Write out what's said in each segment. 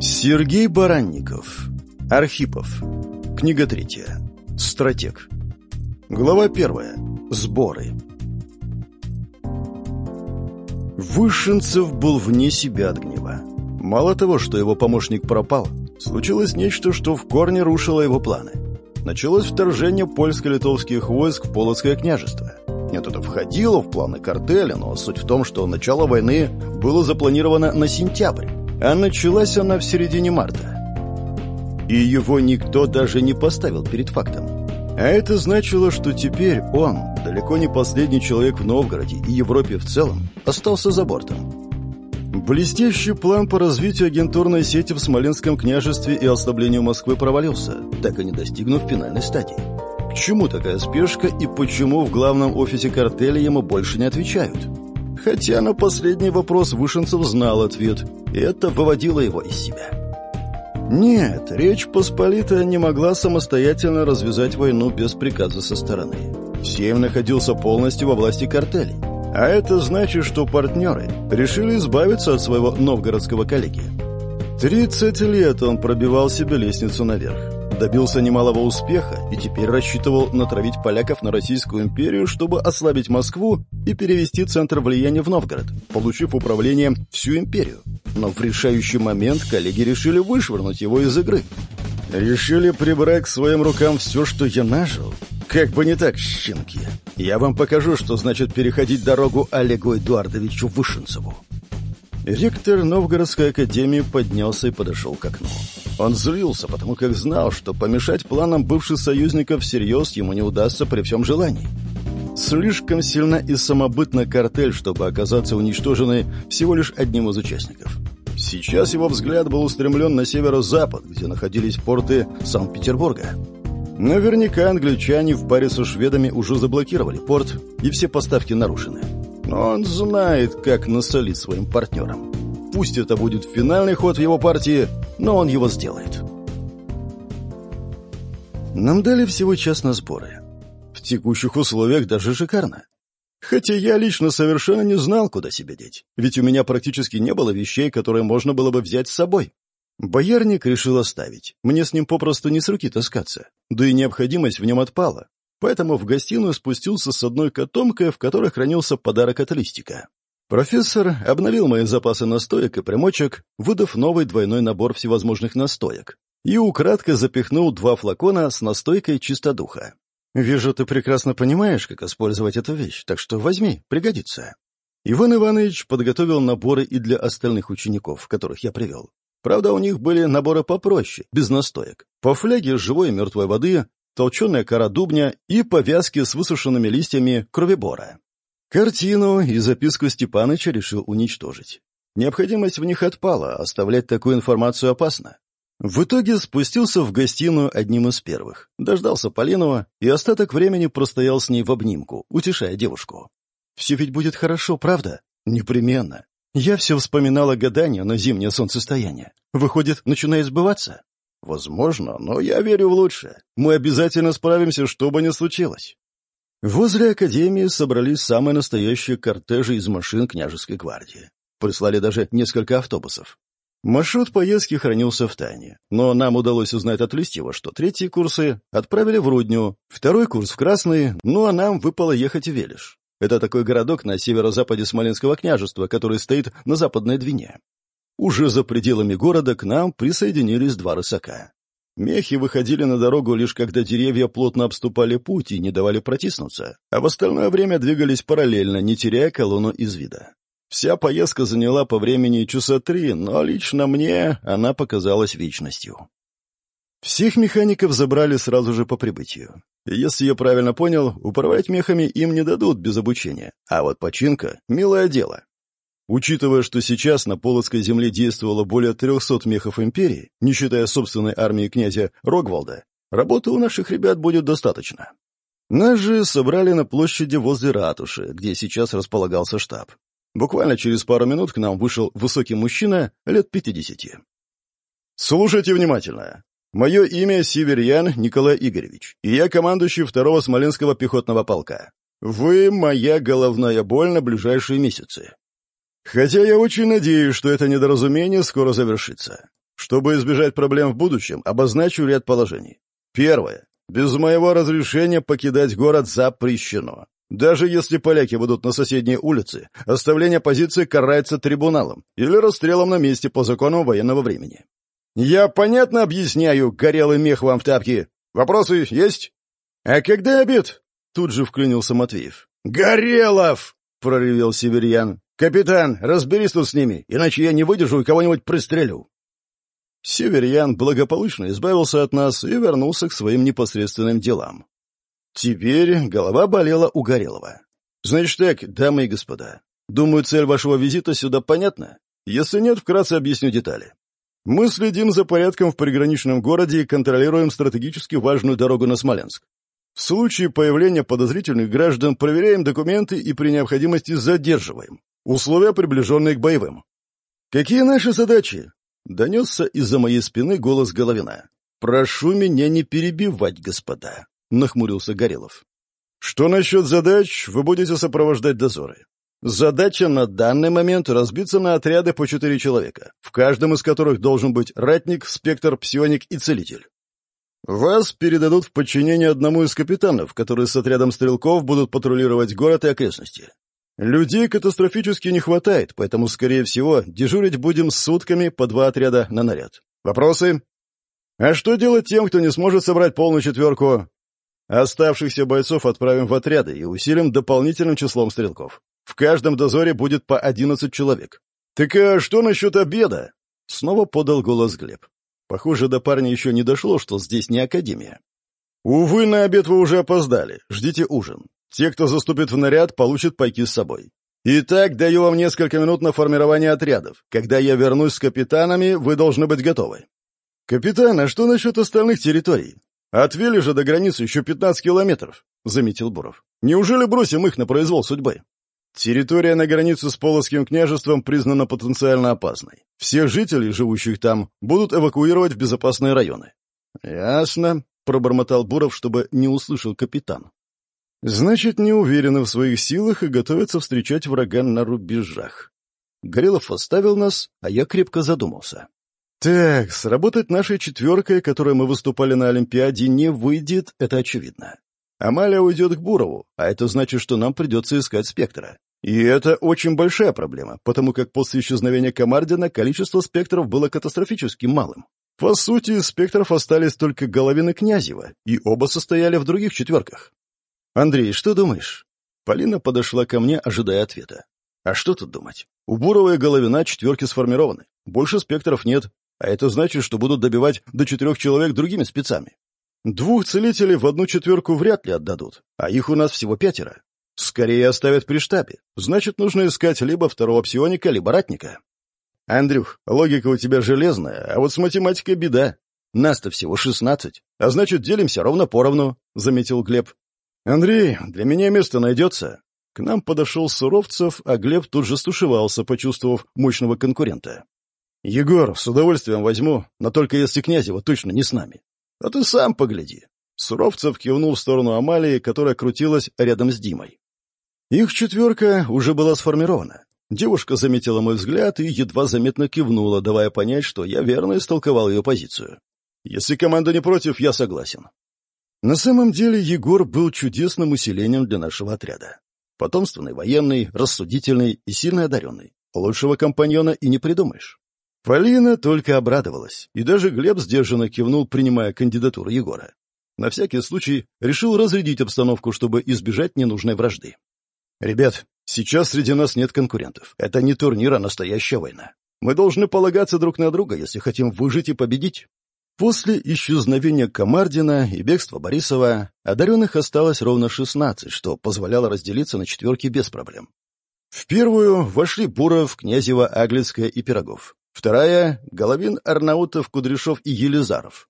Сергей Баранников. Архипов. Книга третья. Стратег. Глава первая. Сборы. Вышинцев был вне себя от гнева. Мало того, что его помощник пропал, случилось нечто, что в корне рушило его планы. Началось вторжение польско-литовских войск в Полоцкое княжество. Нет, это входило в планы картеля, но суть в том, что начало войны было запланировано на сентябрь, а началась она в середине марта. И его никто даже не поставил перед фактом. А это значило, что теперь он, далеко не последний человек в Новгороде и Европе в целом, остался за бортом. Блестящий план по развитию агентурной сети в Смоленском княжестве и ослаблению Москвы провалился, так и не достигнув финальной стадии. К чему такая спешка и почему в главном офисе картеля ему больше не отвечают? Хотя на последний вопрос Вышенцев знал ответ, и это выводило его из себя. Нет, Речь Посполитая не могла самостоятельно развязать войну без приказа со стороны. Сейм находился полностью во власти картелей. А это значит, что партнеры решили избавиться от своего новгородского коллеги. 30 лет он пробивал себе лестницу наверх добился немалого успеха и теперь рассчитывал натравить поляков на Российскую империю, чтобы ослабить Москву и перевести центр влияния в Новгород, получив управление всю империю. Но в решающий момент коллеги решили вышвырнуть его из игры. Решили прибрать к своим рукам все, что я нажил? Как бы не так, щенки. Я вам покажу, что значит переходить дорогу Олегу Эдуардовичу Вышинцеву. Ректор Новгородской академии поднялся и подошел к окну. Он злился, потому как знал, что помешать планам бывших союзников всерьез ему не удастся при всем желании. Слишком сильна и самобытна картель, чтобы оказаться уничтоженной всего лишь одним из участников. Сейчас его взгляд был устремлен на северо-запад, где находились порты Санкт-Петербурга. Наверняка англичане в паре со шведами уже заблокировали порт, и все поставки нарушены. Но он знает, как насолить своим партнерам. Пусть это будет финальный ход в его партии, но он его сделает. Нам дали всего час на сборы. В текущих условиях даже шикарно. Хотя я лично совершенно не знал, куда себя деть, ведь у меня практически не было вещей, которые можно было бы взять с собой. Боярник решил оставить. Мне с ним попросту не с руки таскаться. Да и необходимость в нем отпала. Поэтому в гостиную спустился с одной котомкой, в которой хранился подарок от листика. Профессор обновил мои запасы настоек и примочек, выдав новый двойной набор всевозможных настоек, и украдкой запихнул два флакона с настойкой чистодуха. «Вижу, ты прекрасно понимаешь, как использовать эту вещь, так что возьми, пригодится». Иван Иванович подготовил наборы и для остальных учеников, которых я привел. Правда, у них были наборы попроще, без настоек. По фляге живой и мертвой воды, толченая кора дубня и повязки с высушенными листьями кровебора. Картину и записку Степаныча решил уничтожить. Необходимость в них отпала, оставлять такую информацию опасно. В итоге спустился в гостиную одним из первых, дождался Полинова и остаток времени простоял с ней в обнимку, утешая девушку. «Все ведь будет хорошо, правда?» «Непременно. Я все вспоминала гадания на зимнее солнцестояние. Выходит, начинает сбываться?» «Возможно, но я верю в лучшее. Мы обязательно справимся, что бы ни случилось». Возле Академии собрались самые настоящие кортежи из машин княжеской гвардии. Прислали даже несколько автобусов. Маршрут поездки хранился в тайне, но нам удалось узнать от Листьева, что третьи курсы отправили в Рудню, второй курс в Красный, ну а нам выпало ехать в Велиш. Это такой городок на северо-западе Смоленского княжества, который стоит на западной Двине. Уже за пределами города к нам присоединились два рысака. Мехи выходили на дорогу лишь когда деревья плотно обступали путь и не давали протиснуться, а в остальное время двигались параллельно, не теряя колонну из вида. Вся поездка заняла по времени часа три, но лично мне она показалась вечностью. Всех механиков забрали сразу же по прибытию. Если я правильно понял, управлять мехами им не дадут без обучения, а вот починка — милое дело. Учитывая, что сейчас на Полоцкой земле действовало более 300 мехов империи, не считая собственной армии князя Рогвалда, работы у наших ребят будет достаточно. Нас же собрали на площади возле ратуши, где сейчас располагался штаб. Буквально через пару минут к нам вышел высокий мужчина лет 50. «Слушайте внимательно. Мое имя Северьян Николай Игоревич, и я командующий второго Смоленского пехотного полка. Вы моя головная боль на ближайшие месяцы. Хотя я очень надеюсь, что это недоразумение скоро завершится. Что Чтобы избежать проблем в будущем, обозначу ряд положений. Первое. Без моего разрешения покидать город запрещено. Даже если поляки будут на соседней улице, оставление позиции карается трибуналом или расстрелом на месте по законам военного времени. Я понятно объясняю, горелый мех вам в тапки. Вопросы есть? А когда обед? Тут же вклинился Матвеев. Горелов! проревел Северьян. «Капитан, разберись тут с ними, иначе я не выдержу и кого-нибудь пристрелю». Северьян благополучно избавился от нас и вернулся к своим непосредственным делам. Теперь голова болела у Горелого. «Значит так, дамы и господа, думаю, цель вашего визита сюда понятна? Если нет, вкратце объясню детали. Мы следим за порядком в приграничном городе и контролируем стратегически важную дорогу на Смоленск. В случае появления подозрительных граждан проверяем документы и при необходимости задерживаем. Условия, приближенные к боевым. «Какие наши задачи?» — донесся из-за моей спины голос Головина. «Прошу меня не перебивать, господа», — нахмурился Горелов. «Что насчет задач? Вы будете сопровождать дозоры. Задача на данный момент разбиться на отряды по четыре человека, в каждом из которых должен быть ратник, спектр, псионик и целитель. Вас передадут в подчинение одному из капитанов, которые с отрядом стрелков будут патрулировать город и окрестности. Людей катастрофически не хватает, поэтому, скорее всего, дежурить будем сутками по два отряда на наряд. Вопросы? А что делать тем, кто не сможет собрать полную четверку? Оставшихся бойцов отправим в отряды и усилим дополнительным числом стрелков. В каждом дозоре будет по одиннадцать человек. Так а что насчет обеда? Снова подал голос Глеб. Похоже, до парня еще не дошло, что здесь не академия. Увы, на обед вы уже опоздали. Ждите ужин. Те, кто заступит в наряд, получат пайки с собой. Итак, даю вам несколько минут на формирование отрядов. Когда я вернусь с капитанами, вы должны быть готовы. Капитан, а что насчет остальных территорий? Отвели же до границы еще 15 километров, заметил Буров. Неужели бросим их на произвол судьбы? Территория на границе с Полоцким княжеством признана потенциально опасной. Все жители, живущих там, будут эвакуировать в безопасные районы. Ясно, пробормотал Буров, чтобы не услышал капитан. Значит, не уверены в своих силах и готовятся встречать врага на рубежах. Горелов оставил нас, а я крепко задумался. Так, сработать нашей четверкой, которой мы выступали на Олимпиаде, не выйдет, это очевидно. Амалия уйдет к Бурову, а это значит, что нам придется искать спектра. И это очень большая проблема, потому как после исчезновения Комардина количество спектров было катастрофически малым. По сути, спектров остались только Головин и Князева, и оба состояли в других четверках. «Андрей, что думаешь?» Полина подошла ко мне, ожидая ответа. «А что тут думать? У Бурова и Головина четверки сформированы. Больше спектров нет, а это значит, что будут добивать до четырех человек другими спецами. Двух целителей в одну четверку вряд ли отдадут, а их у нас всего пятеро. Скорее оставят при штабе. Значит, нужно искать либо второго псионика, либо ратника. Андрюх, логика у тебя железная, а вот с математикой беда. Нас-то всего шестнадцать, а значит, делимся ровно поровну, — заметил Глеб. «Андрей, для меня место найдется». К нам подошел Суровцев, а Глеб тут же стушевался, почувствовав мощного конкурента. «Егор, с удовольствием возьму, но только если Князева точно не с нами. А ты сам погляди». Суровцев кивнул в сторону Амалии, которая крутилась рядом с Димой. Их четверка уже была сформирована. Девушка заметила мой взгляд и едва заметно кивнула, давая понять, что я верно истолковал ее позицию. «Если команда не против, я согласен». На самом деле Егор был чудесным усилением для нашего отряда. Потомственный военный, рассудительный и сильно одаренный. Лучшего компаньона и не придумаешь. Полина только обрадовалась, и даже Глеб сдержанно кивнул, принимая кандидатуру Егора. На всякий случай решил разрядить обстановку, чтобы избежать ненужной вражды. «Ребят, сейчас среди нас нет конкурентов. Это не турнир, а настоящая война. Мы должны полагаться друг на друга, если хотим выжить и победить. После исчезновения Комардина и бегства Борисова одаренных осталось ровно 16, что позволяло разделиться на четверки без проблем. В первую вошли Буров, Князева, Аглицкая и Пирогов. Вторая — Головин, Арнаутов, Кудряшов и Елизаров.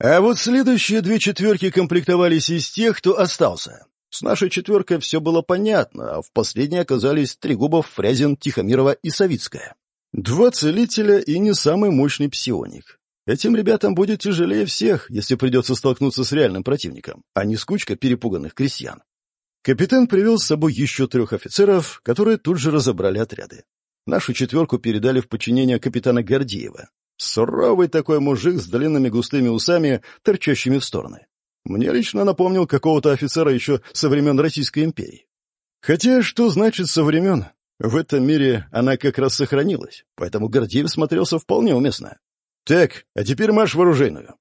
А вот следующие две четверки комплектовались из тех, кто остался. С нашей четверкой все было понятно, а в последней оказались Трегубов, Фрязин, Тихомирова и Савицкая. Два целителя и не самый мощный псионик. Этим ребятам будет тяжелее всех, если придется столкнуться с реальным противником, а не с кучкой перепуганных крестьян. Капитан привел с собой еще трех офицеров, которые тут же разобрали отряды. Нашу четверку передали в подчинение капитана Гордеева. Суровый такой мужик с длинными густыми усами, торчащими в стороны. Мне лично напомнил какого-то офицера еще со времен Российской империи. Хотя, что значит «со времен»? В этом мире она как раз сохранилась, поэтому Гордеев смотрелся вполне уместно. «Так, а теперь марш в оружейную».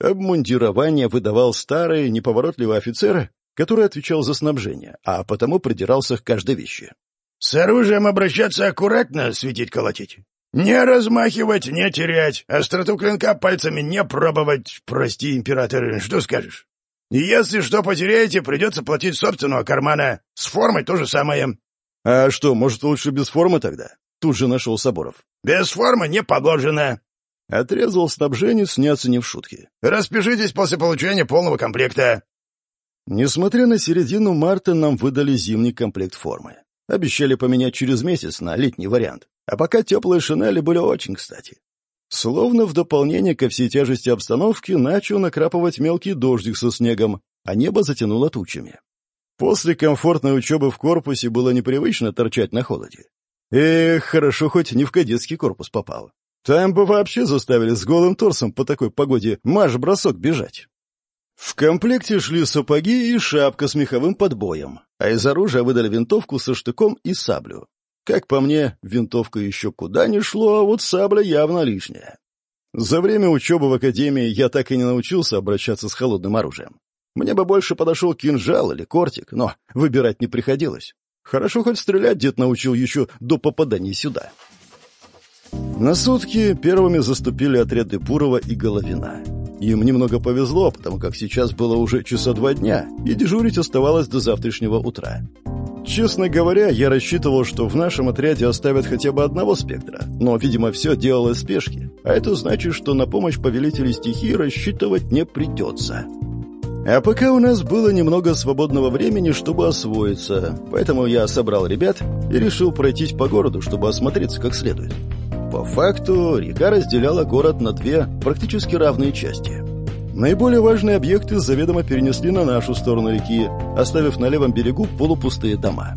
Обмундирование выдавал старый, неповоротливый офицер, который отвечал за снабжение, а потому придирался к каждой вещи. «С оружием обращаться аккуратно, светить колотить. Не размахивать, не терять, остроту клинка пальцами не пробовать. Прости, император, что скажешь? Если что потеряете, придется платить собственного кармана. С формой то же самое». «А что, может, лучше без формы тогда?» Тут же нашел Соборов. «Без формы не положено». Отрезал снабженец, не оценив шутки. «Распишитесь после получения полного комплекта». Несмотря на середину марта, нам выдали зимний комплект формы. Обещали поменять через месяц на летний вариант. А пока теплые шинели были очень кстати. Словно в дополнение ко всей тяжести обстановки начал накрапывать мелкий дождик со снегом, а небо затянуло тучами. После комфортной учебы в корпусе было непривычно торчать на холоде. Эх, хорошо хоть не в кадетский корпус попал. Там бы вообще заставили с голым торсом по такой погоде марш-бросок бежать. В комплекте шли сапоги и шапка с меховым подбоем, а из оружия выдали винтовку со штыком и саблю. Как по мне, винтовка еще куда не шло, а вот сабля явно лишняя. За время учебы в академии я так и не научился обращаться с холодным оружием. Мне бы больше подошел кинжал или кортик, но выбирать не приходилось. Хорошо хоть стрелять дед научил еще до попадания сюда. На сутки первыми заступили отряды Бурова и Головина. Им немного повезло, потому как сейчас было уже часа два дня, и дежурить оставалось до завтрашнего утра. Честно говоря, я рассчитывал, что в нашем отряде оставят хотя бы одного спектра, но, видимо, все делалось в спешке, а это значит, что на помощь повелителей стихии рассчитывать не придется. А пока у нас было немного свободного времени, чтобы освоиться, поэтому я собрал ребят и решил пройтись по городу, чтобы осмотреться как следует. По факту, река разделяла город на две практически равные части. Наиболее важные объекты заведомо перенесли на нашу сторону реки, оставив на левом берегу полупустые дома.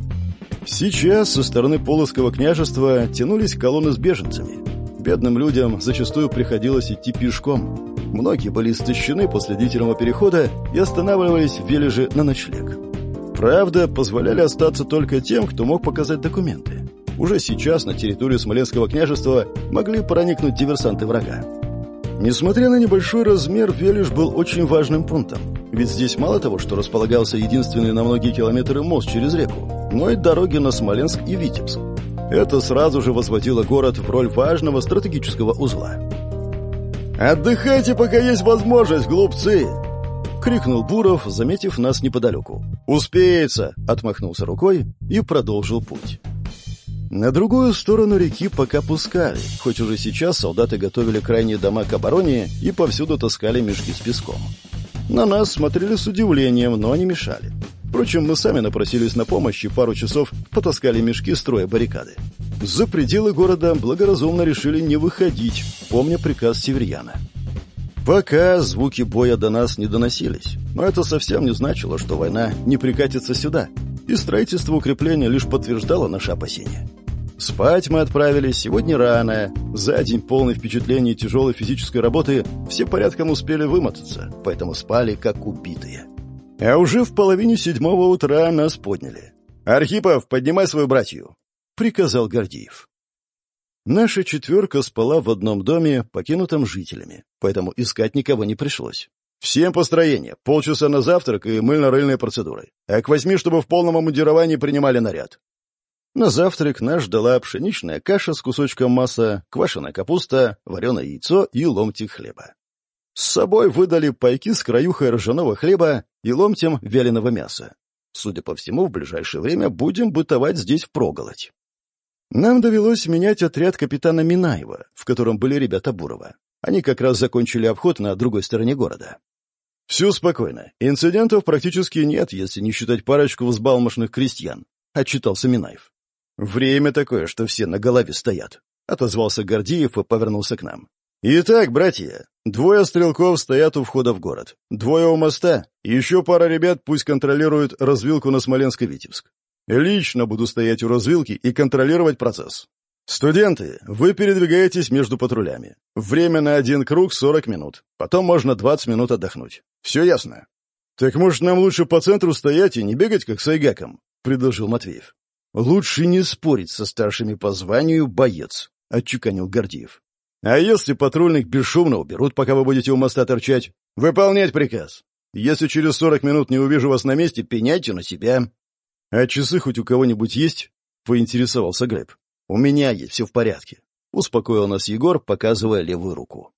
Сейчас со стороны Полоцкого княжества тянулись колонны с беженцами. Бедным людям зачастую приходилось идти пешком. Многие были истощены после длительного перехода и останавливались в Вележе на ночлег. Правда, позволяли остаться только тем, кто мог показать документы. Уже сейчас на территорию Смоленского княжества могли проникнуть диверсанты врага. Несмотря на небольшой размер, Велиш был очень важным пунктом. Ведь здесь мало того, что располагался единственный на многие километры мост через реку, но и дороги на Смоленск и Витебск. Это сразу же возводило город в роль важного стратегического узла. «Отдыхайте, пока есть возможность, глупцы!» — крикнул Буров, заметив нас неподалеку. «Успеется!» — отмахнулся рукой и продолжил путь. На другую сторону реки пока пускали, хоть уже сейчас солдаты готовили крайние дома к обороне и повсюду таскали мешки с песком. На нас смотрели с удивлением, но не мешали. Впрочем, мы сами напросились на помощь и пару часов потаскали мешки, строя баррикады. За пределы города благоразумно решили не выходить, помня приказ Северьяна. Пока звуки боя до нас не доносились, но это совсем не значило, что война не прикатится сюда, и строительство укрепления лишь подтверждало наши опасения. Спать мы отправились сегодня рано. За день полный впечатлений тяжелой физической работы все порядком успели вымотаться, поэтому спали как убитые. А уже в половине седьмого утра нас подняли. «Архипов, поднимай свою братью!» — приказал Гордеев. Наша четверка спала в одном доме, покинутом жителями, поэтому искать никого не пришлось. Всем построение, полчаса на завтрак и мыльно-рыльные процедуры. А к восьми, чтобы в полном обмундировании принимали наряд. На завтрак нас ждала пшеничная каша с кусочком масла, квашеная капуста, вареное яйцо и ломтик хлеба. С собой выдали пайки с краюхой ржаного хлеба и ломтем вяленого мяса. Судя по всему, в ближайшее время будем бытовать здесь впроголодь. Нам довелось менять отряд капитана Минаева, в котором были ребята Бурова. Они как раз закончили обход на другой стороне города. «Все спокойно. Инцидентов практически нет, если не считать парочку взбалмошных крестьян», — отчитался Минаев. «Время такое, что все на голове стоят», — отозвался Гордиев и повернулся к нам. «Итак, братья, двое стрелков стоят у входа в город, двое у моста, еще пара ребят пусть контролируют развилку на Смоленск-Витебск. Лично буду стоять у развилки и контролировать процесс. «Студенты, вы передвигаетесь между патрулями. Время на один круг — 40 минут. Потом можно 20 минут отдохнуть. Все ясно?» «Так, может, нам лучше по центру стоять и не бегать, как с Айгаком?» — предложил Матвеев. «Лучше не спорить со старшими по званию боец», — отчеканил Гордиев. «А если патрульных бесшумно уберут, пока вы будете у моста торчать? Выполнять приказ. Если через сорок минут не увижу вас на месте, пеняйте на себя». «А часы хоть у кого-нибудь есть?» — поинтересовался Глеб. «У меня есть, все в порядке», — успокоил нас Егор, показывая левую руку.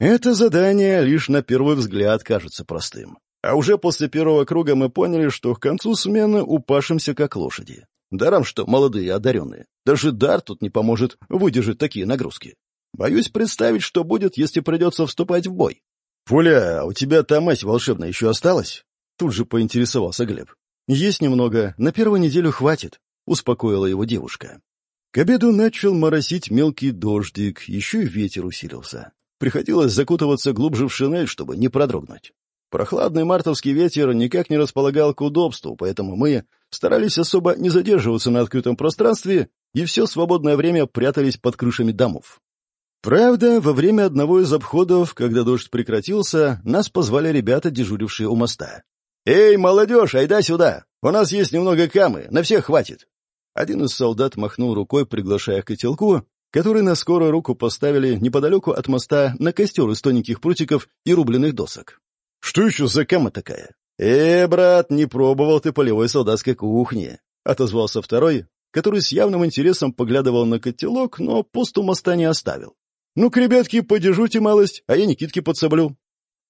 Это задание лишь на первый взгляд кажется простым. А уже после первого круга мы поняли, что к концу смены упашемся как лошади. Даром, что молодые одаренные. Даже дар тут не поможет выдержать такие нагрузки. Боюсь представить, что будет, если придется вступать в бой. «Пуля, у тебя та мазь волшебная еще осталась?» Тут же поинтересовался Глеб. «Есть немного, на первую неделю хватит», — успокоила его девушка. К обеду начал моросить мелкий дождик, еще и ветер усилился. Приходилось закутываться глубже в шинель, чтобы не продрогнуть. Прохладный мартовский ветер никак не располагал к удобству, поэтому мы старались особо не задерживаться на открытом пространстве и все свободное время прятались под крышами домов. Правда, во время одного из обходов, когда дождь прекратился, нас позвали ребята, дежурившие у моста. «Эй, молодежь, айда сюда! У нас есть немного камы, на всех хватит!» Один из солдат махнул рукой, приглашая к котелку, который на скорую руку поставили неподалеку от моста на костер из тоненьких прутиков и рубленых досок. «Что еще за кама такая?» «Э, брат, не пробовал ты полевой солдатской кухни», — отозвался второй, который с явным интересом поглядывал на котелок, но пост у моста не оставил. «Ну-ка, ребятки, подержуйте малость, а я Никитки подсоблю».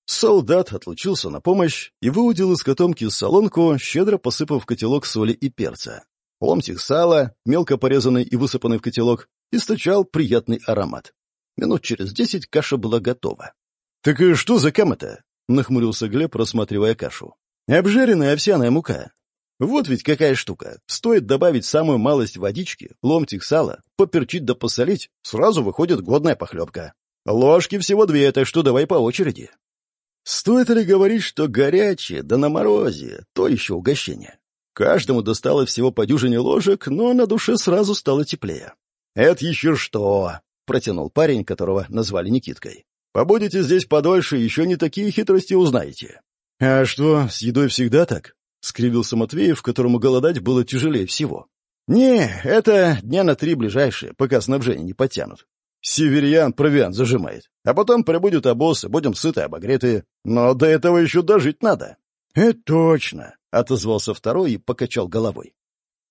Солдат отлучился на помощь и выудил из котомки солонку, щедро посыпав котелок соли и перца. Ломтик сала, мелко порезанный и высыпанный в котелок, источал приятный аромат. Минут через десять каша была готова. «Так и что за кама-то?» — нахмурился Глеб, рассматривая кашу. «Обжаренная овсяная мука. Вот ведь какая штука. Стоит добавить самую малость водички, ломтик сала, поперчить да посолить, сразу выходит годная похлебка. Ложки всего две, так что давай по очереди». Стоит ли говорить, что горячее, да на морозе, то еще угощение. Каждому досталось всего по дюжине ложек, но на душе сразу стало теплее. «Это еще что?» — протянул парень, которого назвали Никиткой. «Побудете здесь подольше, еще не такие хитрости узнаете». «А что, с едой всегда так?» — скривился Матвеев, которому голодать было тяжелее всего. «Не, это дня на три ближайшие, пока снабжение не подтянут. Северян провиант зажимает. А потом прибудет обоз, и будем сыты, обогреты. Но до этого еще дожить надо». «Это точно», — отозвался второй и покачал головой.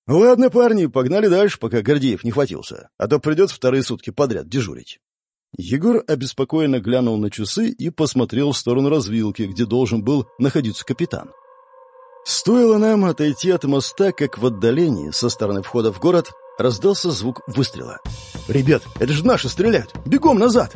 «Ладно, парни, погнали дальше, пока Гордеев не хватился, а то придет вторые сутки подряд дежурить». Егор обеспокоенно глянул на часы и посмотрел в сторону развилки, где должен был находиться капитан. Стоило нам отойти от моста, как в отдалении, со стороны входа в город, раздался звук выстрела. «Ребят, это же наши стреляют! Бегом назад!»